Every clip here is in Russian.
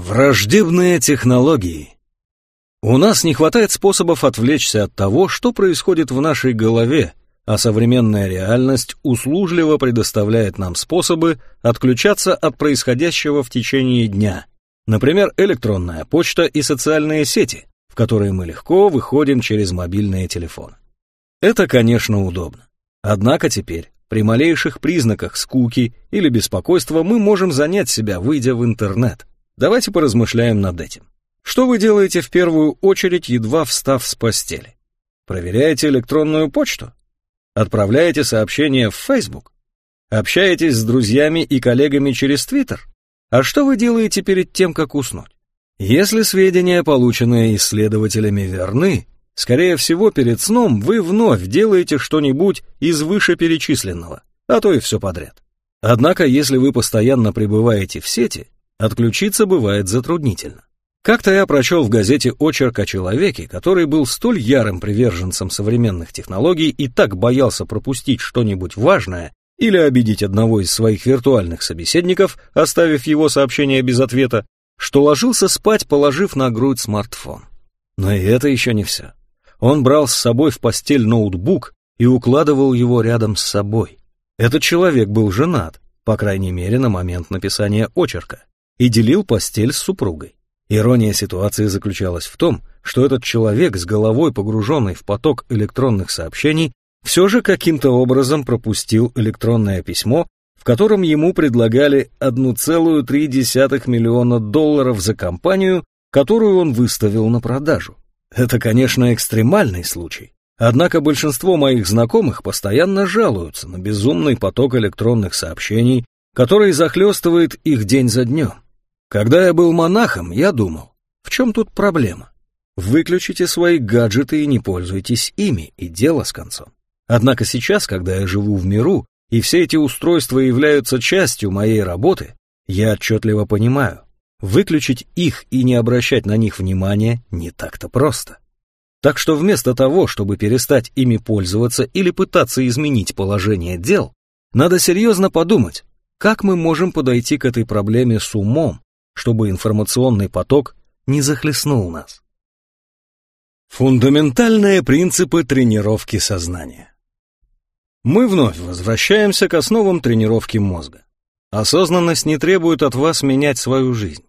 Враждебные технологии. У нас не хватает способов отвлечься от того, что происходит в нашей голове, а современная реальность услужливо предоставляет нам способы отключаться от происходящего в течение дня. Например, электронная почта и социальные сети, в которые мы легко выходим через мобильные телефоны. Это, конечно, удобно. Однако теперь, при малейших признаках скуки или беспокойства, мы можем занять себя, выйдя в интернет. Давайте поразмышляем над этим. Что вы делаете в первую очередь, едва встав с постели? Проверяете электронную почту? Отправляете сообщения в Facebook? Общаетесь с друзьями и коллегами через Twitter? А что вы делаете перед тем, как уснуть? Если сведения, полученные исследователями, верны, скорее всего, перед сном вы вновь делаете что-нибудь из вышеперечисленного, а то и все подряд. Однако, если вы постоянно пребываете в сети, Отключиться бывает затруднительно. Как-то я прочел в газете очерк о человеке, который был столь ярым приверженцем современных технологий и так боялся пропустить что-нибудь важное или обидеть одного из своих виртуальных собеседников, оставив его сообщение без ответа, что ложился спать, положив на грудь смартфон. Но и это еще не все. Он брал с собой в постель ноутбук и укладывал его рядом с собой. Этот человек был женат, по крайней мере, на момент написания очерка и делил постель с супругой. Ирония ситуации заключалась в том, что этот человек с головой погруженный в поток электронных сообщений все же каким-то образом пропустил электронное письмо, в котором ему предлагали 1,3 миллиона долларов за компанию, которую он выставил на продажу. Это, конечно, экстремальный случай. Однако большинство моих знакомых постоянно жалуются на безумный поток электронных сообщений, который захлестывает их день за днем. Когда я был монахом, я думал, в чем тут проблема? Выключите свои гаджеты и не пользуйтесь ими, и дело с концом. Однако сейчас, когда я живу в миру, и все эти устройства являются частью моей работы, я отчетливо понимаю, выключить их и не обращать на них внимания не так-то просто. Так что вместо того, чтобы перестать ими пользоваться или пытаться изменить положение дел, надо серьезно подумать, как мы можем подойти к этой проблеме с умом, чтобы информационный поток не захлестнул нас. Фундаментальные принципы тренировки сознания. Мы вновь возвращаемся к основам тренировки мозга. Осознанность не требует от вас менять свою жизнь.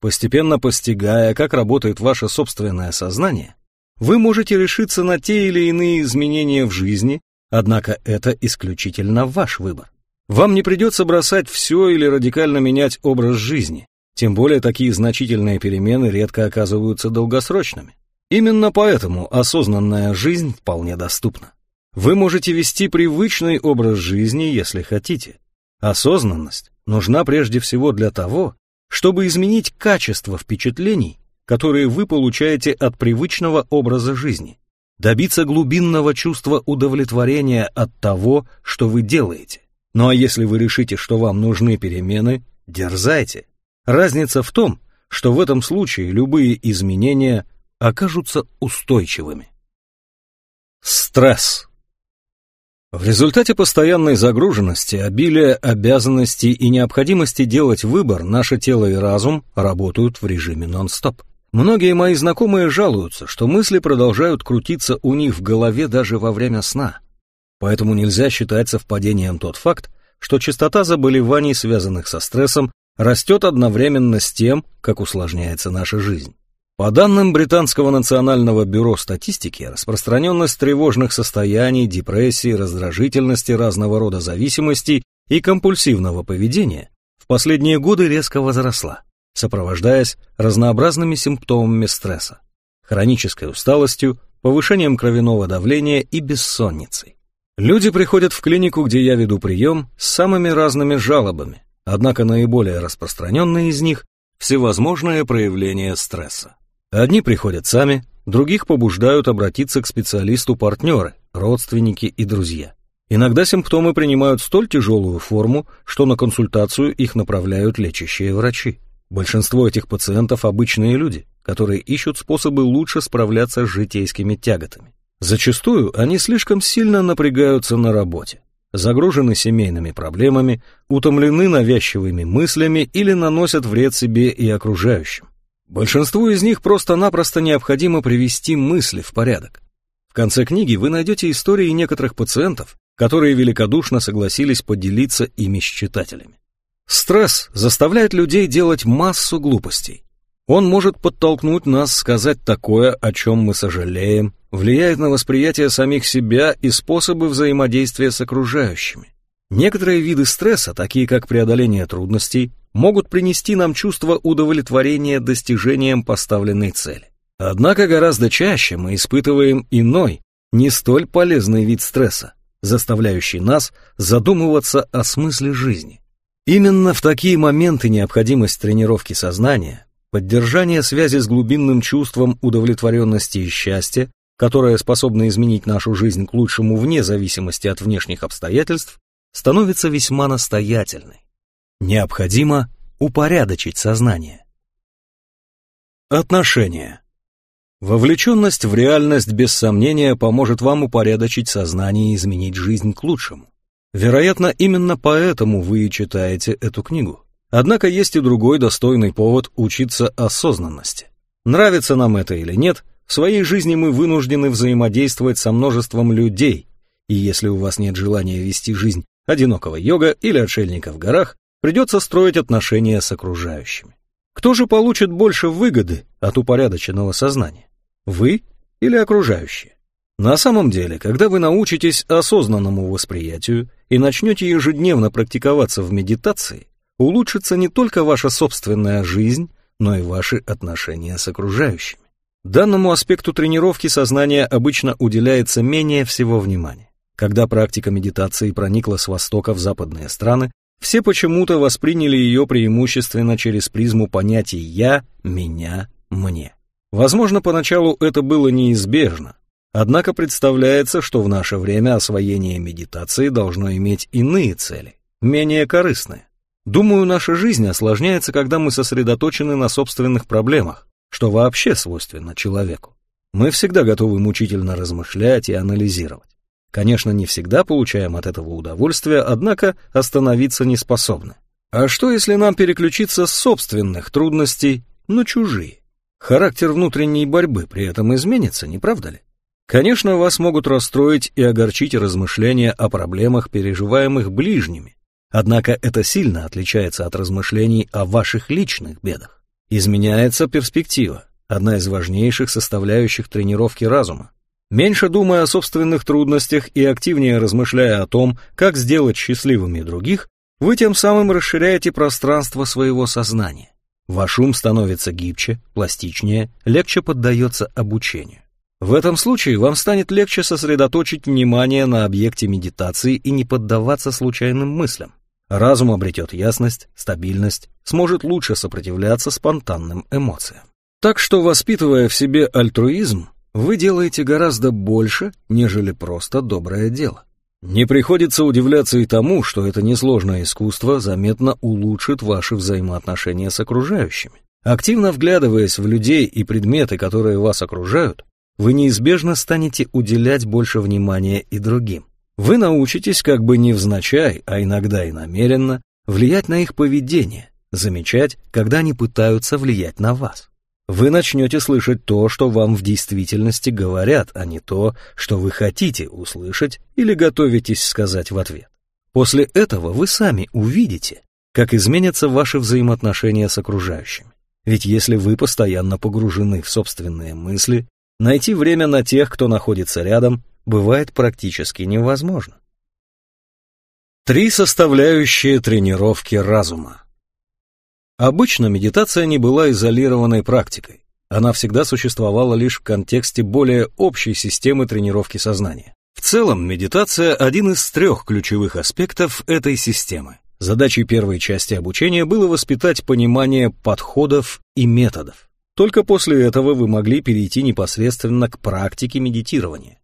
Постепенно постигая, как работает ваше собственное сознание, вы можете решиться на те или иные изменения в жизни, однако это исключительно ваш выбор. Вам не придется бросать все или радикально менять образ жизни. Тем более такие значительные перемены редко оказываются долгосрочными. Именно поэтому осознанная жизнь вполне доступна. Вы можете вести привычный образ жизни, если хотите. Осознанность нужна прежде всего для того, чтобы изменить качество впечатлений, которые вы получаете от привычного образа жизни, добиться глубинного чувства удовлетворения от того, что вы делаете. Ну а если вы решите, что вам нужны перемены, дерзайте. Разница в том, что в этом случае любые изменения окажутся устойчивыми. Стресс. В результате постоянной загруженности, обилия обязанностей и необходимости делать выбор, наше тело и разум работают в режиме нон-стоп. Многие мои знакомые жалуются, что мысли продолжают крутиться у них в голове даже во время сна. Поэтому нельзя считать совпадением тот факт, что частота заболеваний, связанных со стрессом, растет одновременно с тем, как усложняется наша жизнь. По данным Британского национального бюро статистики, распространенность тревожных состояний, депрессии, раздражительности, разного рода зависимостей и компульсивного поведения в последние годы резко возросла, сопровождаясь разнообразными симптомами стресса, хронической усталостью, повышением кровяного давления и бессонницей. Люди приходят в клинику, где я веду прием, с самыми разными жалобами, Однако наиболее распространенные из них – всевозможные проявления стресса. Одни приходят сами, других побуждают обратиться к специалисту партнеры, родственники и друзья. Иногда симптомы принимают столь тяжелую форму, что на консультацию их направляют лечащие врачи. Большинство этих пациентов – обычные люди, которые ищут способы лучше справляться с житейскими тяготами. Зачастую они слишком сильно напрягаются на работе. Загружены семейными проблемами, утомлены навязчивыми мыслями или наносят вред себе и окружающим. Большинству из них просто-напросто необходимо привести мысли в порядок. В конце книги вы найдете истории некоторых пациентов, которые великодушно согласились поделиться ими с читателями. Стресс заставляет людей делать массу глупостей. Он может подтолкнуть нас сказать такое, о чем мы сожалеем, влияет на восприятие самих себя и способы взаимодействия с окружающими. Некоторые виды стресса, такие как преодоление трудностей, могут принести нам чувство удовлетворения достижением поставленной цели. Однако гораздо чаще мы испытываем иной, не столь полезный вид стресса, заставляющий нас задумываться о смысле жизни. Именно в такие моменты необходимость тренировки сознания, поддержание связи с глубинным чувством удовлетворенности и счастья, которое способно изменить нашу жизнь к лучшему вне зависимости от внешних обстоятельств, становится весьма настоятельной. Необходимо упорядочить сознание. Отношения. Вовлеченность в реальность без сомнения поможет вам упорядочить сознание и изменить жизнь к лучшему. Вероятно, именно поэтому вы и читаете эту книгу. Однако есть и другой достойный повод учиться осознанности. Нравится нам это или нет, в своей жизни мы вынуждены взаимодействовать со множеством людей, и если у вас нет желания вести жизнь одинокого йога или отшельника в горах, придется строить отношения с окружающими. Кто же получит больше выгоды от упорядоченного сознания? Вы или окружающие? На самом деле, когда вы научитесь осознанному восприятию и начнете ежедневно практиковаться в медитации, улучшится не только ваша собственная жизнь, но и ваши отношения с окружающими. Данному аспекту тренировки сознания обычно уделяется менее всего внимания. Когда практика медитации проникла с востока в западные страны, все почему-то восприняли ее преимущественно через призму понятий «я», «меня», «мне». Возможно, поначалу это было неизбежно, однако представляется, что в наше время освоение медитации должно иметь иные цели, менее корыстные. Думаю, наша жизнь осложняется, когда мы сосредоточены на собственных проблемах, что вообще свойственно человеку. Мы всегда готовы мучительно размышлять и анализировать. Конечно, не всегда получаем от этого удовольствие, однако остановиться не способны. А что, если нам переключиться с собственных трудностей на чужие? Характер внутренней борьбы при этом изменится, не правда ли? Конечно, вас могут расстроить и огорчить размышления о проблемах, переживаемых ближними, однако это сильно отличается от размышлений о ваших личных бедах. Изменяется перспектива, одна из важнейших составляющих тренировки разума. Меньше думая о собственных трудностях и активнее размышляя о том, как сделать счастливыми других, вы тем самым расширяете пространство своего сознания. Ваш ум становится гибче, пластичнее, легче поддается обучению. В этом случае вам станет легче сосредоточить внимание на объекте медитации и не поддаваться случайным мыслям. Разум обретет ясность, стабильность, сможет лучше сопротивляться спонтанным эмоциям. Так что, воспитывая в себе альтруизм, вы делаете гораздо больше, нежели просто доброе дело. Не приходится удивляться и тому, что это несложное искусство заметно улучшит ваши взаимоотношения с окружающими. Активно вглядываясь в людей и предметы, которые вас окружают, вы неизбежно станете уделять больше внимания и другим. Вы научитесь как бы невзначай, а иногда и намеренно, влиять на их поведение, замечать, когда они пытаются влиять на вас вы начнете слышать то, что вам в действительности говорят, а не то, что вы хотите услышать или готовитесь сказать в ответ. После этого вы сами увидите, как изменятся ваши взаимоотношения с окружающими. Ведь если вы постоянно погружены в собственные мысли, найти время на тех, кто находится рядом, бывает практически невозможно. Три составляющие тренировки разума. Обычно медитация не была изолированной практикой. Она всегда существовала лишь в контексте более общей системы тренировки сознания. В целом, медитация – один из трех ключевых аспектов этой системы. Задачей первой части обучения было воспитать понимание подходов и методов. Только после этого вы могли перейти непосредственно к практике медитирования.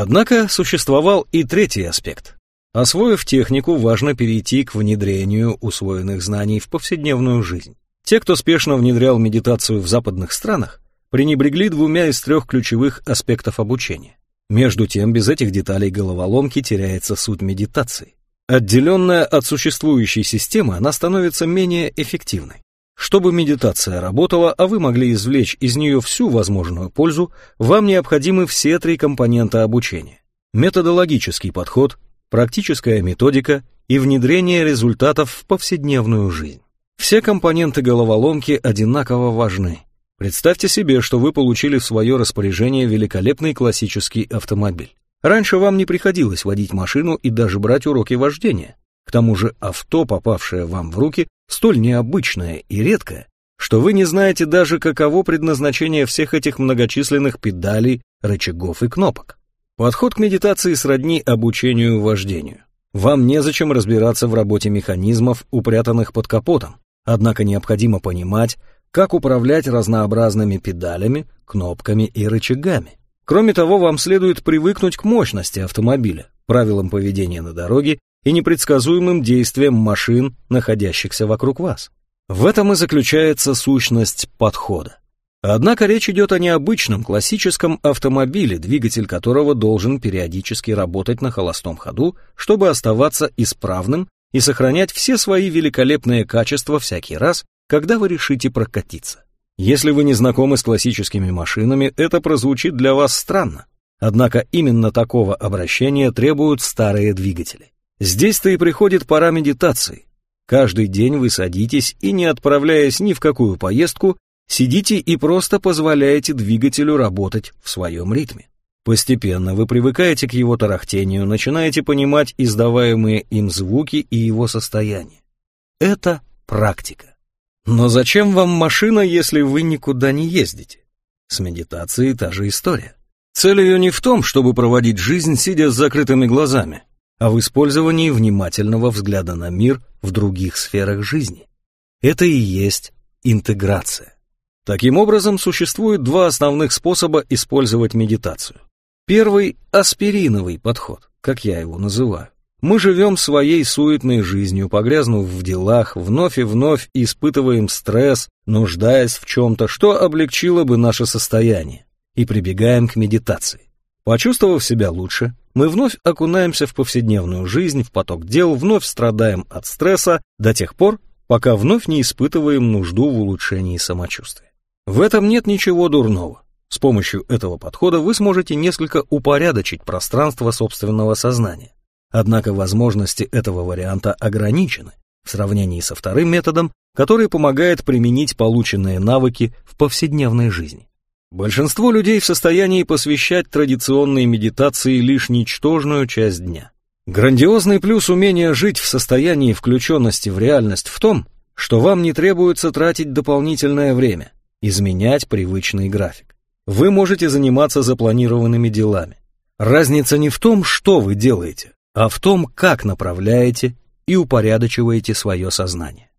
Однако существовал и третий аспект Освоив технику, важно перейти к внедрению усвоенных знаний в повседневную жизнь. Те, кто спешно внедрял медитацию в западных странах, пренебрегли двумя из трех ключевых аспектов обучения. Между тем, без этих деталей головоломки теряется суть медитации. Отделенная от существующей системы, она становится менее эффективной. Чтобы медитация работала, а вы могли извлечь из нее всю возможную пользу, вам необходимы все три компонента обучения. Методологический подход, практическая методика и внедрение результатов в повседневную жизнь. Все компоненты головоломки одинаково важны. Представьте себе, что вы получили в свое распоряжение великолепный классический автомобиль. Раньше вам не приходилось водить машину и даже брать уроки вождения. К тому же авто, попавшее вам в руки, столь необычное и редкое, что вы не знаете даже, каково предназначение всех этих многочисленных педалей, рычагов и кнопок. Подход к медитации сродни обучению вождению. Вам незачем разбираться в работе механизмов, упрятанных под капотом, однако необходимо понимать, как управлять разнообразными педалями, кнопками и рычагами. Кроме того, вам следует привыкнуть к мощности автомобиля, правилам поведения на дороге и непредсказуемым действиям машин, находящихся вокруг вас. В этом и заключается сущность подхода. Однако речь идет о необычном классическом автомобиле, двигатель которого должен периодически работать на холостом ходу, чтобы оставаться исправным и сохранять все свои великолепные качества всякий раз, когда вы решите прокатиться. Если вы не знакомы с классическими машинами, это прозвучит для вас странно. Однако именно такого обращения требуют старые двигатели. Здесь-то и приходит пора медитации. Каждый день вы садитесь и, не отправляясь ни в какую поездку, Сидите и просто позволяете двигателю работать в своем ритме. Постепенно вы привыкаете к его тарахтению, начинаете понимать издаваемые им звуки и его состояние. Это практика. Но зачем вам машина, если вы никуда не ездите? С медитацией та же история. Цель ее не в том, чтобы проводить жизнь, сидя с закрытыми глазами, а в использовании внимательного взгляда на мир в других сферах жизни. Это и есть интеграция. Таким образом, существует два основных способа использовать медитацию. Первый – аспириновый подход, как я его называю. Мы живем своей суетной жизнью, погрязнув в делах, вновь и вновь испытываем стресс, нуждаясь в чем-то, что облегчило бы наше состояние, и прибегаем к медитации. Почувствовав себя лучше, мы вновь окунаемся в повседневную жизнь, в поток дел, вновь страдаем от стресса до тех пор, пока вновь не испытываем нужду в улучшении самочувствия. В этом нет ничего дурного. С помощью этого подхода вы сможете несколько упорядочить пространство собственного сознания. Однако возможности этого варианта ограничены в сравнении со вторым методом, который помогает применить полученные навыки в повседневной жизни. Большинство людей в состоянии посвящать традиционной медитации лишь ничтожную часть дня. Грандиозный плюс умения жить в состоянии включенности в реальность в том, что вам не требуется тратить дополнительное время – изменять привычный график. Вы можете заниматься запланированными делами. Разница не в том, что вы делаете, а в том, как направляете и упорядочиваете свое сознание.